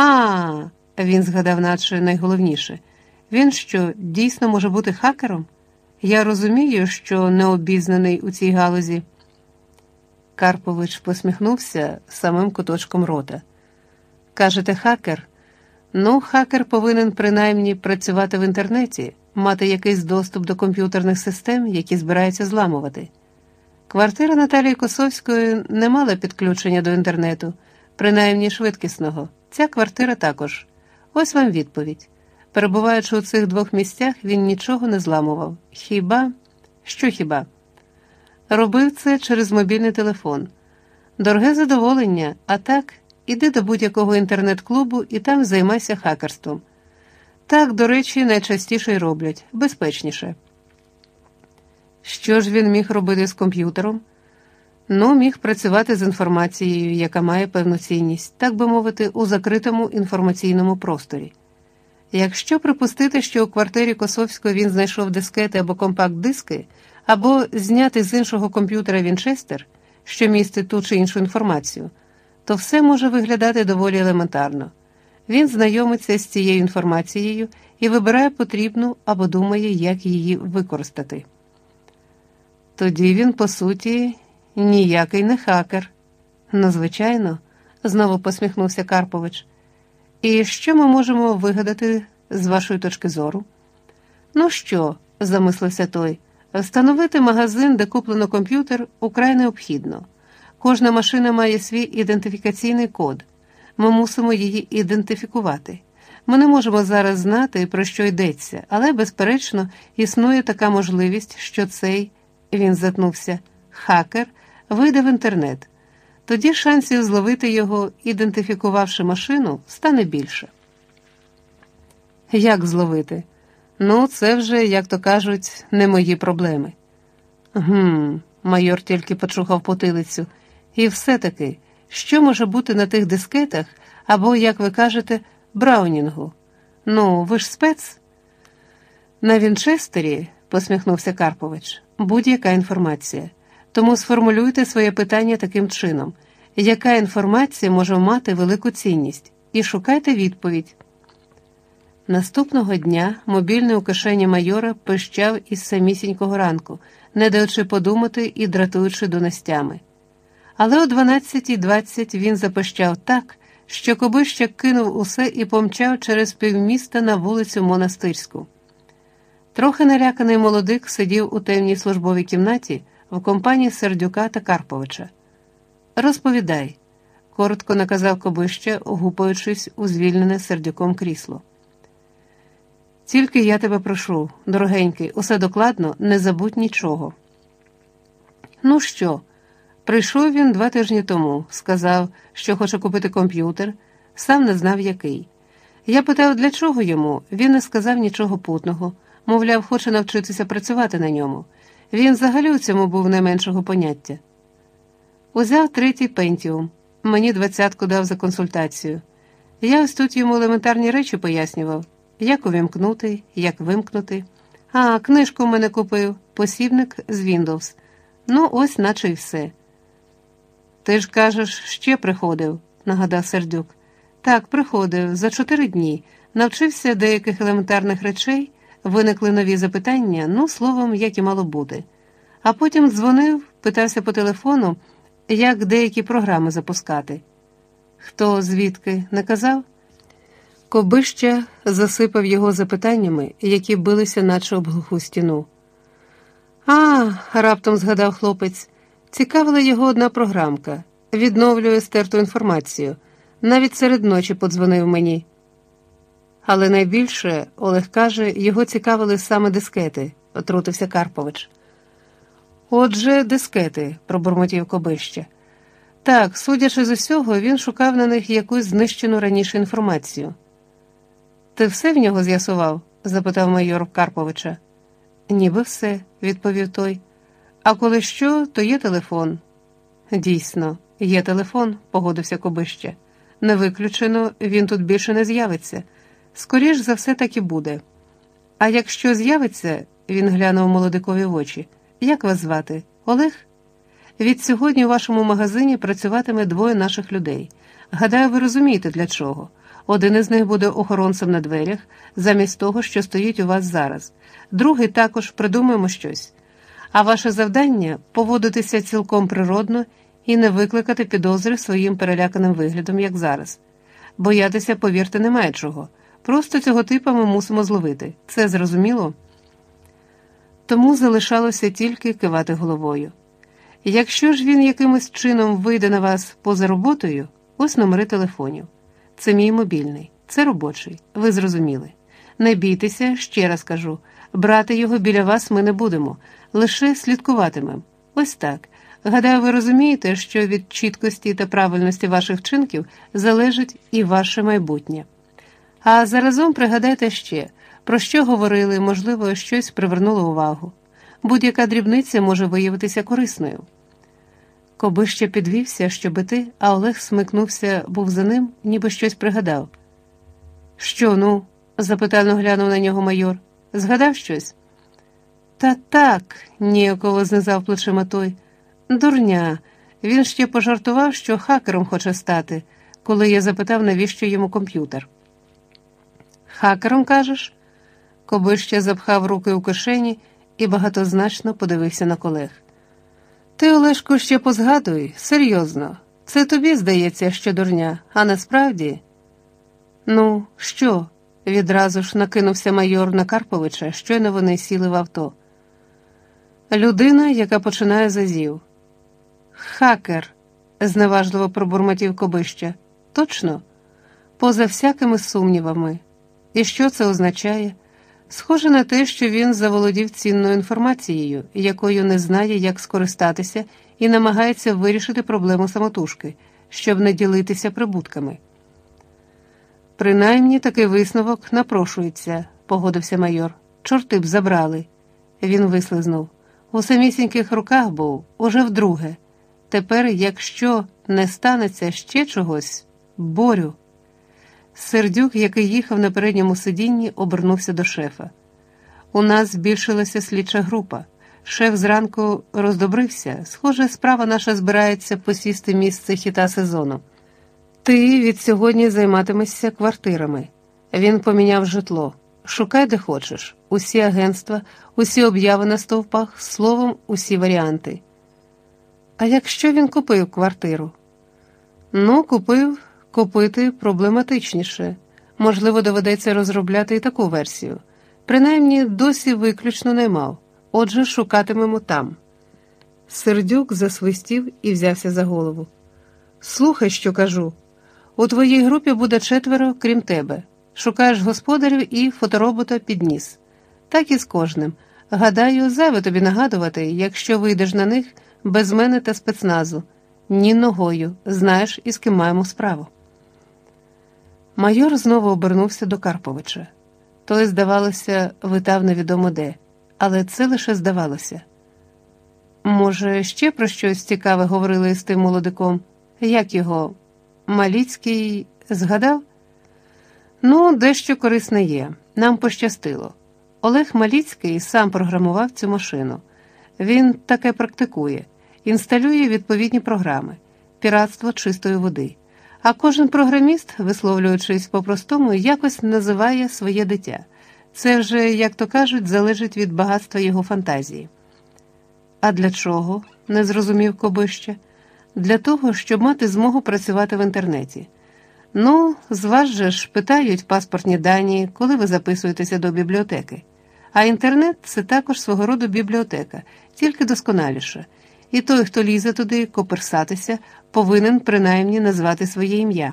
А, він згадав, наче найголовніше. Він що, дійсно може бути хакером? Я розумію, що не обізнаний у цій галузі. Карпович посміхнувся самим куточком рота. Кажете, хакер? Ну, хакер повинен принаймні працювати в інтернеті, мати якийсь доступ до комп'ютерних систем, які збираються зламувати. Квартира Наталії Косовської не мала підключення до інтернету, принаймні швидкісного. Ця квартира також. Ось вам відповідь. Перебуваючи у цих двох місцях, він нічого не зламував. Хіба? Що хіба? Робив це через мобільний телефон. Дороге задоволення, а так, іди до будь-якого інтернет-клубу і там займайся хакерством. Так, до речі, найчастіше й роблять, безпечніше. Що ж він міг робити з комп'ютером? Ну, міг працювати з інформацією, яка має певну цінність, так би мовити, у закритому інформаційному просторі. Якщо припустити, що у квартирі Косовського він знайшов дискети або компакт-диски, або зняти з іншого комп'ютера Вінчестер, що містить ту чи іншу інформацію, то все може виглядати доволі елементарно. Він знайомиться з цією інформацією і вибирає потрібну або думає, як її використати. Тоді він, по суті, ніякий не хакер. Ну, звичайно, знову посміхнувся Карпович. І що ми можемо вигадати з вашої точки зору? Ну що, замислився той, встановити магазин, де куплено комп'ютер, украй необхідно. Кожна машина має свій ідентифікаційний код. Ми мусимо її ідентифікувати. Ми не можемо зараз знати, про що йдеться, але, безперечно, існує така можливість, що цей, він затнувся, хакер вийде в інтернет. Тоді шансів зловити його, ідентифікувавши машину, стане більше. Як зловити? Ну, це вже, як то кажуть, не мої проблеми. Гм, майор тільки почухав потилицю. І все-таки, що може бути на тих дискетах або, як ви кажете, Браунінгу? Ну, ви ж спец? На Вінчестері, посміхнувся Карпович, будь-яка інформація. Тому сформулюйте своє питання таким чином, яка інформація може мати велику цінність, і шукайте відповідь. Наступного дня мобільний у кишені майора пищав із самісінького ранку, не даючи подумати і дратуючи донестями. Але о 12.20 він запищав так, що Кобищак кинув усе і помчав через півміста на вулицю Монастирську. Трохи наляканий молодик сидів у темній службовій кімнаті в компанії Сердюка та Карповича. Розповідай, коротко наказав Кобища, гупаючись у звільнене сердюком крісло. Тільки я тебе прошу, дорогенький, усе докладно, не забудь нічого. Ну що, прийшов він два тижні тому, сказав, що хоче купити комп'ютер, сам не знав який. Я питав, для чого йому, він не сказав нічого путного, мовляв, хоче навчитися працювати на ньому. Він взагалі у цьому був не меншого поняття. Узяв третій пентіум, мені двадцятку дав за консультацію. Я ось тут йому елементарні речі пояснював, як увімкнути, як вимкнути. А, книжку в мене купив, посібник з Windows. Ну, ось наче й все. Ти ж кажеш, ще приходив, нагадав сердюк. Так, приходив за чотири дні, навчився деяких елементарних речей виникли нові запитання, ну, словом, як і мало бути. А потім дзвонив, питався по телефону, як деякі програми запускати. Хто звідки не казав? Кобища засипав його запитаннями, які билися, наче об глуху стіну. А, раптом згадав хлопець, цікавила його одна програмка, відновлює стерту інформацію. Навіть серед ночі подзвонив мені. Але найбільше, Олег каже, його цікавили саме дискети, отрутився Карпович. Отже, дискети, пробурмотів Кобище. Так, судячи з усього, він шукав на них якусь знищену раніше інформацію. Ти все в нього з'ясував? запитав майор Карповича. Ніби все, відповів той. А коли що, то є телефон. Дійсно, є телефон, погодився Кобище. Не виключено, він тут більше не з'явиться. Скоріш за все так і буде. А якщо з'явиться, він глянув молодикові в очі. Як вас звати? Олег? Від сьогодні у вашому магазині працюватиме двоє наших людей. Гадаю, ви розумієте для чого. Один із них буде охоронцем на дверях, замість того, що стоїть у вас зараз. Другий також придумаємо щось. А ваше завдання поводитися цілком природно і не викликати підозри своїм переляканим виглядом, як зараз. Боятися, повірте, немає чого. Просто цього типа ми мусимо зловити. Це зрозуміло? Тому залишалося тільки кивати головою. Якщо ж він якимось чином вийде на вас поза роботою, ось номери телефонів. Це мій мобільний, це робочий, ви зрозуміли. Не бійтеся, ще раз кажу, брати його біля вас ми не будемо, лише слідкуватимемо. Ось так. Гадаю, ви розумієте, що від чіткості та правильності ваших вчинків залежить і ваше майбутнє. А заразом пригадайте ще, про що говорили, можливо, щось привернуло увагу. Будь-яка дрібниця може виявитися корисною. Коби ще підвівся, щоб іти, а Олег смикнувся, був за ним, ніби щось пригадав. Що, ну? запитально глянув на нього майор. Згадав щось? Та так, ніяково знизав плечима той. Дурня. Він ще пожартував, що хакером хоче стати, коли я запитав, навіщо йому комп'ютер. Хакером кажеш? Коби ще запхав руки у кишені і багатозначно подивився на колег. Ти, Олешко, ще позгадуй, серйозно, це тобі здається, що дурня, а насправді. Ну, що? відразу ж накинувся майор на Карповича, щойно вони сіли в авто. Людина, яка починає зазів. Хакер, зневажливо пробурмотів Кобища. Точно? Поза всякими сумнівами. І що це означає? Схоже на те, що він заволодів цінною інформацією, якою не знає, як скористатися, і намагається вирішити проблему самотужки, щоб не ділитися прибутками. Принаймні такий висновок напрошується, погодився майор. Чорти б забрали. Він вислизнув. У самісіньких руках був уже вдруге. Тепер, якщо не станеться ще чогось, борю. Сердюк, який їхав на передньому сидінні, обернувся до шефа. У нас збільшилася слідча група. Шеф зранку роздобрився. Схоже, справа наша збирається посісти місце хіта сезону. Ти від сьогодні займатимешся квартирами. Він поміняв житло. Шукай, де хочеш, усі агентства, усі обяви на стовпах, словом, усі варіанти. А якщо він купив квартиру? Ну, купив, купити проблематичніше. Можливо, доведеться розробляти і таку версію. Принаймні, досі виключно не мав. Отже, шукатимемо там. Сердюк засвистів і взявся за голову. Слухай, що кажу. У твоїй групі буде четверо, крім тебе. Шукаєш господарів і фоторобота підніс. Так і з кожним. Гадаю, зайве тобі нагадувати, якщо вийдеш на них без мене та спецназу. Ні ногою, знаєш, із ким маємо справу. Майор знову обернувся до Карповича. Той, здавалося, витав невідомо де, але це лише здавалося. Може, ще про щось цікаве говорили з тим молодиком, як його Маліцький згадав? Ну, дещо корисне є. Нам пощастило. Олег Маліцький сам програмував цю машину. Він таке практикує, інсталює відповідні програми, піратство чистої води. А кожен програміст, висловлюючись по-простому, якось називає своє дитя. Це вже, як то кажуть, залежить від багатства його фантазії. А для чого? не зрозумів Кобище. Для того, щоб мати змогу працювати в інтернеті. Ну, з вас же ж питають паспортні дані, коли ви записуєтеся до бібліотеки. А інтернет це також свого роду бібліотека, тільки досконаліше. І той, хто лізе туди коперсатися, повинен принаймні назвати своє ім'я.